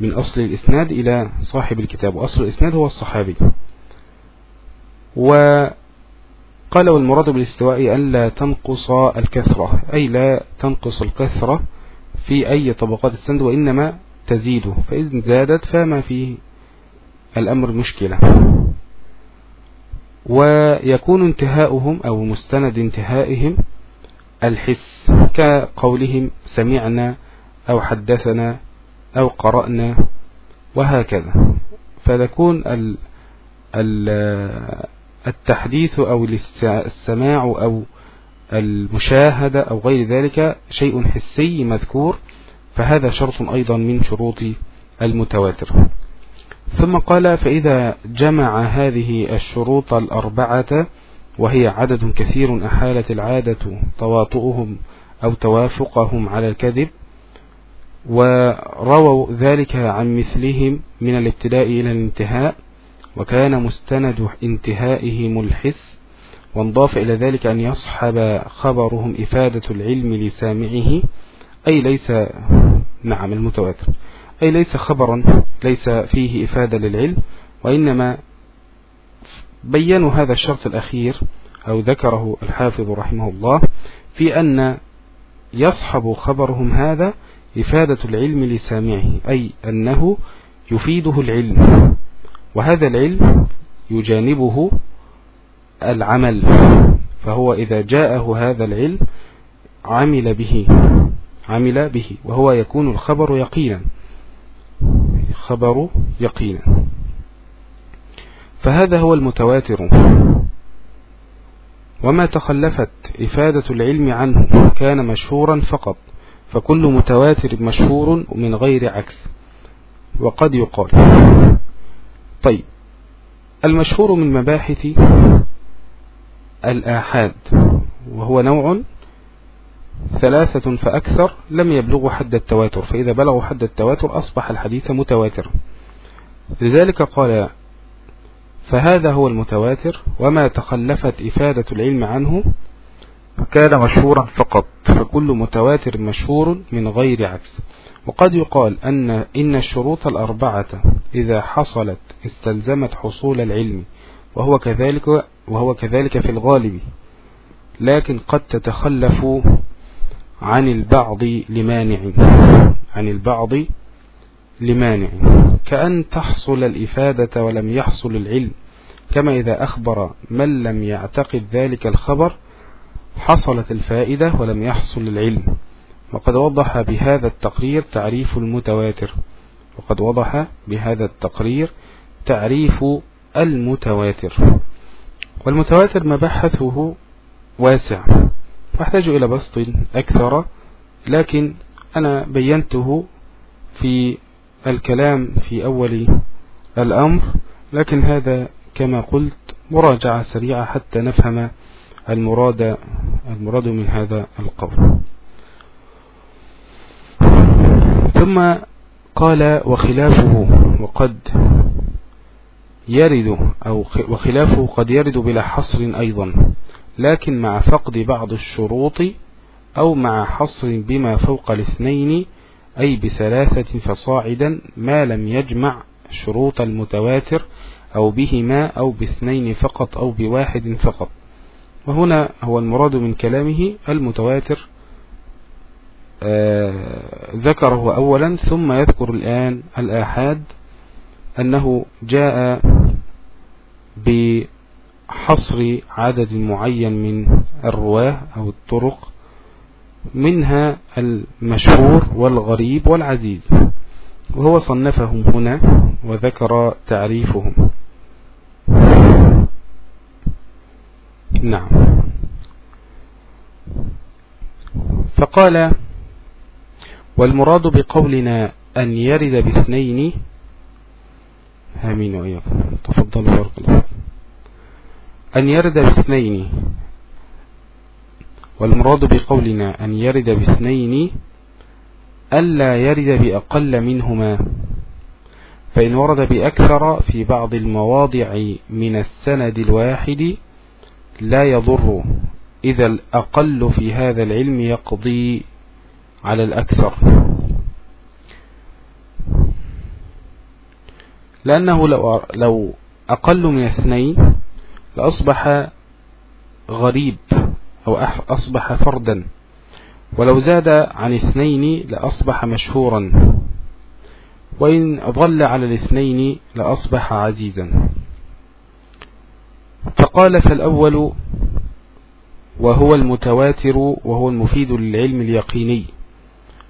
من أصل الإسناد إلى صاحب الكتاب وأصل الإسناد هو الصحابي. وقال والمراد بالاستواء أن لا تنقص الكثرة أي لا تنقص الكثرة في أي طبقات السند وإنما تزيد فإذن زادت فما فيه الأمر مشكلة. ويكون انتهاؤهم أو مستند انتهائهم الحس كقولهم سمعنا أو حدثنا أو قرأنا وهكذا. فتكون التحديث أو السماع أو المشاهدة أو غير ذلك شيء حسي مذكور فهذا شرط أيضا من شروط المتواتر. ثم قال فإذا جمع هذه الشروط الأربعة وهي عدد كثير أحالت العادة تواطؤهم أو توافقهم على الكذب ورووا ذلك عن مثلهم من الابتداء إلى الانتهاء وكان مستند انتهائهم الحس وانضاف إلى ذلك أن يصحب خبرهم إفادة العلم لسامعه أي ليس نعم المتواتر. أي ليس خبرا ليس فيه إفادة للعلم وإنما بينوا هذا الشرط الأخير أو ذكره الحافظ رحمه الله في أن يصحب خبرهم هذا إفادة العلم لسامعه أي أنه يفيده العلم وهذا العلم يجانبه العمل فهو إذا جاءه هذا العلم عمل به عمل به وهو يكون الخبر يقينا. خبر يقينا. فهذا هو المتواتر. وما تخلفت إفادة العلم عنه كان مشهورا فقط فكل متواتر مشهور من غير عكس. وقد يقال. طيب المشهور من مباحث الآحاد وهو نوع ثلاثة فأكثر لم يبلغوا حد التواتر فإذا بلغوا حد التواتر أصبح الحديث متواتر. لذلك قال فهذا هو المتواتر وما تخلفت إفادة العلم عنه كان مشهورا فقط فكل متواتر مشهور من غير عكس. وقد يقال أن إن الشروط الأربعة إذا حصلت استلزمت حصول العلم وهو كذلك وهو كذلك في الغالب لكن قد تتخلف عن البعض لمانع. عن البعض لمانع. كأن تحصل الإفادة ولم يحصل العلم. كما إذا أخبر من لم يعتقد ذلك الخبر حصلت الفائدة ولم يحصل العلم. وقد وضح بهذا التقرير تعريف المتواتر. وقد وضح بهذا التقرير تعريف المتواتر. والمتواتر مبحثه واسع. واحتاج إلى بسط أكثر لكن أنا بينته في الكلام في أول الأمر لكن هذا كما قلت مراجعة سريعة حتى نفهم المراد المراد من هذا القول. ثم قال وخلافه وقد يرد أو وخلافه قد يرد بلا حصر أيضا. لكن مع فقد بعض الشروط أو مع حصر بما فوق الاثنين أي بثلاثة فصاعدا ما لم يجمع شروط المتواتر أو بهما أو باثنين فقط أو بواحد فقط. وهنا هو المراد من كلامه المتواتر. آه ذكره أولا ثم يذكر الآن الآحاد أنه جاء بحصر عدد معين من الرواة أو الطرق منها المشهور والغريب والعزيز وهو صنفهم هنا وذكر تعريفهم. نعم. فقال والمراد بقولنا أن يرد باثنين آمين وإياكم؟ تفضل بارك الله أن يرد باثنين والمراد بقولنا أن يرد باثنين ألا يرد بأقل منهما فإن ورد بأكثر في بعض المواضع من السند الواحد لا يضر إذا الأقل في هذا العلم يقضي على الأكثر. لأنه لو, أقل من اثنين لأصبح غريب أو أصبح فردا. ولو زاد عن اثنين لأصبح مشهورا. وإن ظل على الاثنين لأصبح عزيزا. فقال فالأول وهو المتواتر وهو المفيد للعلم اليقيني.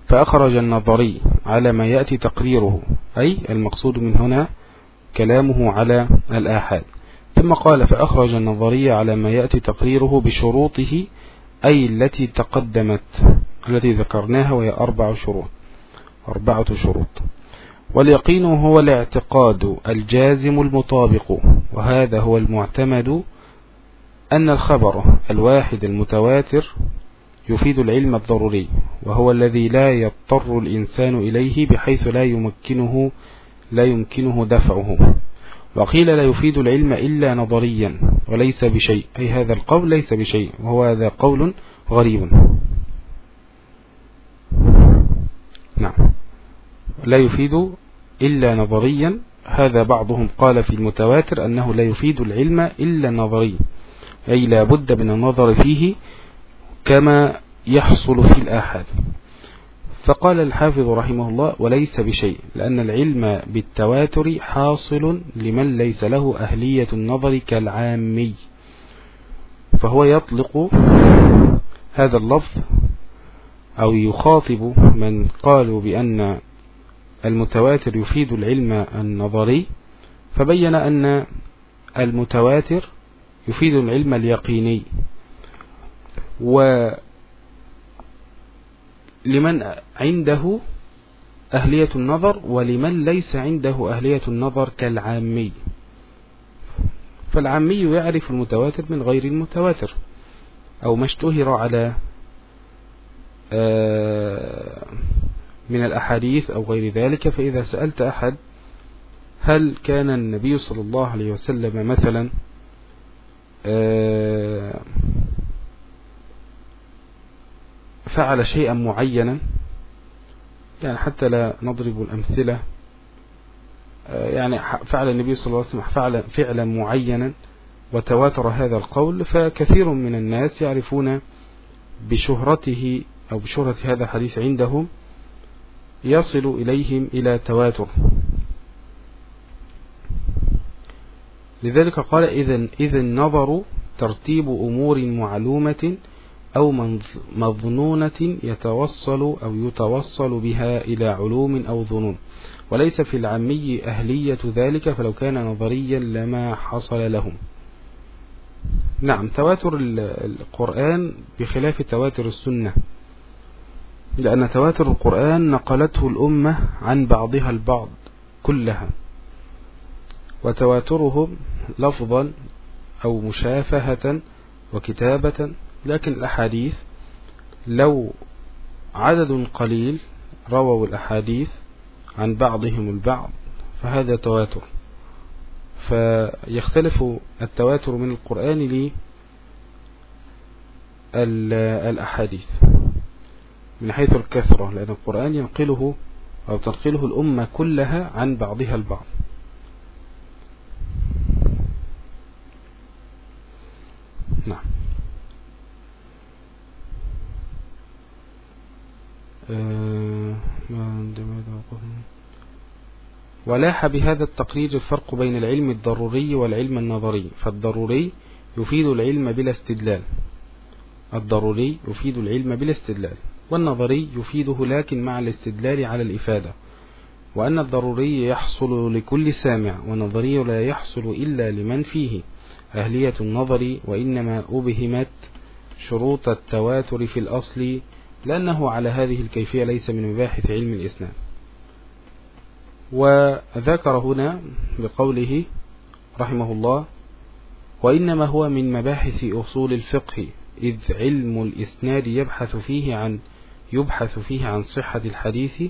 فأخرج النظري على ما يأتي تقريره أي المقصود من هنا كلامه على الآحاد. ثم قال فأخرج النظري على ما يأتي تقريره بشروطه أي التي تقدمت التي ذكرناها وهي أربع شروط أربعة شروط. واليقين هو الاعتقاد الجازم المطابق وهذا هو المعتمد أن الخبر الواحد المتواتر يفيد العلم الضروري وهو الذي لا يضطر الإنسان إليه بحيث لا يمكنه لا يمكنه دفعه. وقيل لا يفيد العلم إلا نظريا وليس بشيء. أي هذا القول ليس بشيء وهو هذا قول غريب. نعم. لا يفيد إلا نظريا. هذا بعضهم قال في المتواتر أنه لا يفيد العلم إلا نظري. أي لا بد من النظر فيه كما يحصل في الآحاد. فقال الحافظ رحمه الله وليس بشيء لأن العلم بالتواتر حاصل لمن ليس له أهلية النظر كالعامي. فهو يطلق هذا اللفظ أو يخاطب من قالوا بأن المتواتر يفيد العلم النظري فبين أن المتواتر يفيد العلم اليقيني. ولمن عنده أهلية النظر ولمن ليس عنده أهلية النظر كالعامي. فالعامي يعرف المتواتر من غير المتواتر أو ما اشتهر على آه، من الأحاديث أو غير ذلك. فإذا سألت أحد هل كان النبي صلى الله عليه وسلم مثلا آه، فعل شيئا معينا يعني حتى لا نضرب الأمثلة آه، يعني فعل النبي صلى الله عليه وسلم فعل فعلا معينا وتواتر هذا القول فكثير من الناس يعرفون بشهرته أو بشهرة هذا الحديث عندهم يصل إليهم إلى تواتر. لذلك قال إذن, إذن نظروا ترتيب أمور معلومة أو مظنونة يتوصل أو يتوصل بها إلى علوم أو ظنون. وليس في العمي أهلية ذلك فلو كان نظريا لما حصل لهم. نعم تواتر القرآن بخلاف تواتر السنة. لأن تواتر القرآن نقلته الأمة عن بعضها البعض كلها. وتواترهم لفظا أو مشافهة وكتابة لكن الأحاديث لو عدد قليل رووا الأحاديث عن بعضهم البعض فهذا تواتر. فيختلف التواتر من القرآن للأحاديث من حيث الكثرة لأن القرآن ينقله أو تنقله الأمة كلها عن بعضها البعض نعم آه، ولاح بهذا التقرير الفرق بين العلم الضروري والعلم النظري فالضروري يفيد العلم بلا استدلال. الضروري يفيد العلم بلا استدلال والنظري يفيده لكن مع الاستدلال على الإفادة. وأن الضروري يحصل لكل سامع والنظري لا يحصل إلا لمن فيه أهلية النظر وإنما أبهمت شروط التواتر في الأصل لأنه على هذه الكيفية ليس من مباحث علم الإسلام وذكر هنا بقوله رحمه الله وإنما هو من مباحث أصول الفقه إذ علم الإسناد يبحث فيه عن يبحث فيه عن صحة الحديث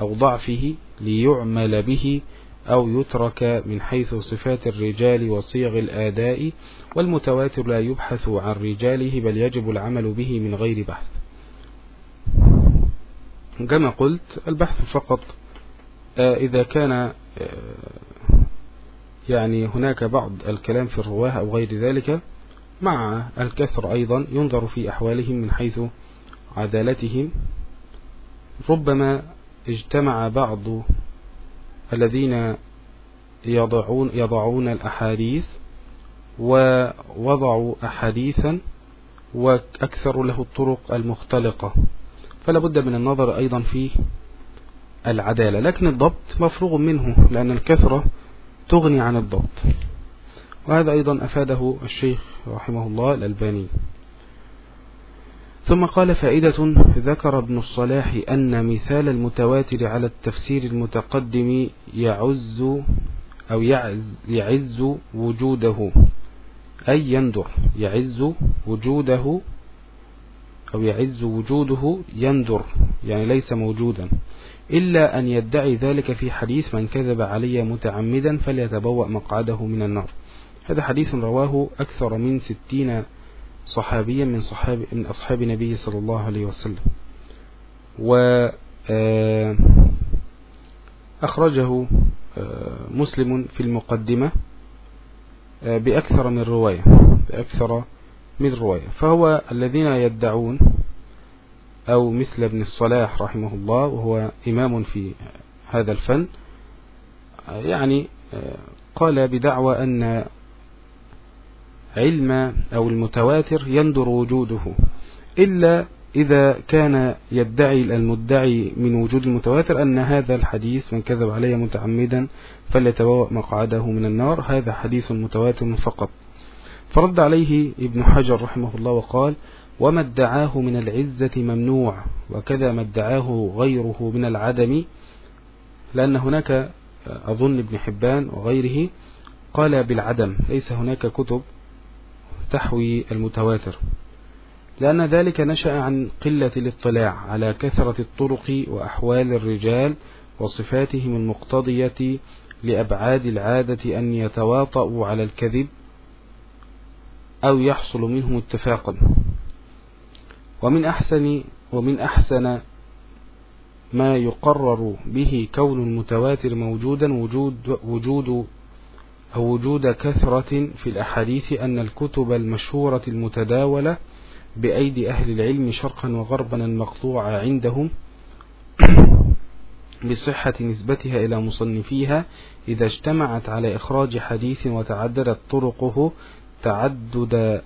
أو ضعفه ليعمل به أو يترك من حيث صفات الرجال وصيغ الآداء والمتواتر لا يبحث عن رجاله بل يجب العمل به من غير بحث. كما قلت البحث فقط إذا كان آه، يعني هناك بعض الكلام في الرواة أو غير ذلك مع الكثر أيضا ينظر في أحوالهم من حيث عدالتهم. ربما اجتمع بعض الذين يضعون, يضعون الأحاديث ووضعوا أحاديثا وأكثر له الطرق المختلقة. فلا بد من النظر أيضا في العدالة لكن الضبط مفروغ منه لأن الكثرة تغني عن الضبط. وهذا أيضا أفاده الشيخ رحمه الله الألباني. ثم قال فائدة ذكر ابن الصلاح أن مثال المتواتر على التفسير المتقدم يعز أو يعز, يعز وجوده أي يندر يعز وجوده أو يعز وجوده يندر يعني ليس موجودا. إلا أن يدعي ذلك في حديث من كذب علي متعمدا فليتبوأ مقعده من النار. هذا حديث رواه أكثر من ستين صحابيا من, صحاب من أصحاب النبي صلى الله عليه وسلم. وأخرجه آه، آه، مسلم في المقدمة آه، بأكثر من رواية بأكثر من رواية. فهو الذين يدعون أو مثل ابن الصلاح رحمه الله وهو إمام في هذا الفن. يعني قال بدعوى أن علم أو المتواتر يندر وجوده إلا إذا كان يدعي المدعي من وجود المتواتر أن هذا الحديث من كذب علي متعمدا فليتبوأ مقعده من النار هذا حديث متواتر فقط. فرد عليه ابن حجر رحمه الله وقال وما ادعاه من العزة ممنوع وكذا ما ادعاه غيره من العدم لأن هناك أظن ابن حبان وغيره قال بالعدم ليس هناك كتب تحوي المتواتر. لأن ذلك نشأ عن قلة الاطلاع على كثرة الطرق وأحوال الرجال وصفاتهم المقتضية لأبعاد العادة أن يتواطؤوا على الكذب أو يحصل منهم اتفاقا. ومن أحسن ومن أحسن ما يقرر به كون المتواتر موجودا وجود وجود أو وجود كثرة في الأحاديث أن الكتب المشهورة المتداولة بأيدي أهل العلم شرقا وغربا المقطوعة عندهم [clears throat] بصحة نسبتها إلى مصنفيها إذا اجتمعت على إخراج حديث وتعددت طرقه تعدد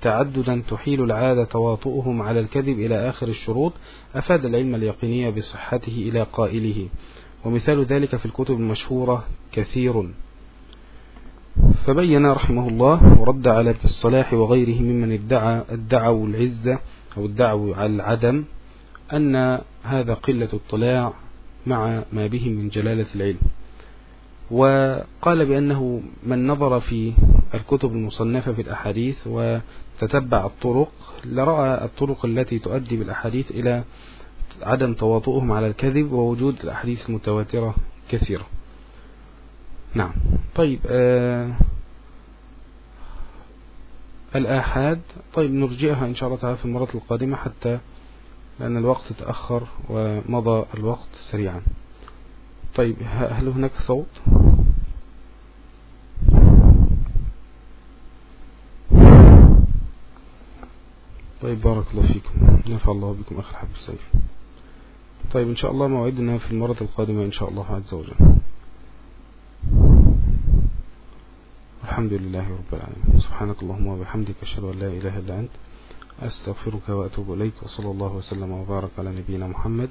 تعددا تحيل العادة تواطؤهم على الكذب إلى آخر الشروط أفاد العلم اليقيني بصحته إلى قائله. ومثال ذلك في الكتب المشهورة كثير. فبين رحمه الله ورد على ابن الصلاح وغيره ممن ادعى ادعوا العزة أو ادعوا على العدم أن هذا قلة اطلاع مع ما به من جلالة العلم. وقال بأنه من نظر في الكتب المصنفة في الأحاديث وتتبع الطرق لرأى الطرق التي تؤدي بالأحاديث إلى عدم تواطؤهم على الكذب ووجود الأحاديث المتواترة كثيرة. نعم. طيب آه الآحاد. طيب نرجئها إن شاء الله تعالى في المرة القادمة حتى لأن الوقت تأخر ومضى الوقت سريعا. طيب هل هناك صوت؟ طيب بارك الله فيكم. نفع الله بكم. أخي الحب السيف. طيب إن شاء الله موعدنا في المرة القادمة إن شاء الله عز وجل. الحمد لله رب العالمين. سبحانك اللهم وبحمدك أشهد أن لا إله إلا أنت أستغفرك وأتوب إليك وصلى الله وسلم وبارك على نبينا محمد